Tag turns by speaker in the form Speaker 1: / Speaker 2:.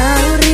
Speaker 1: tahu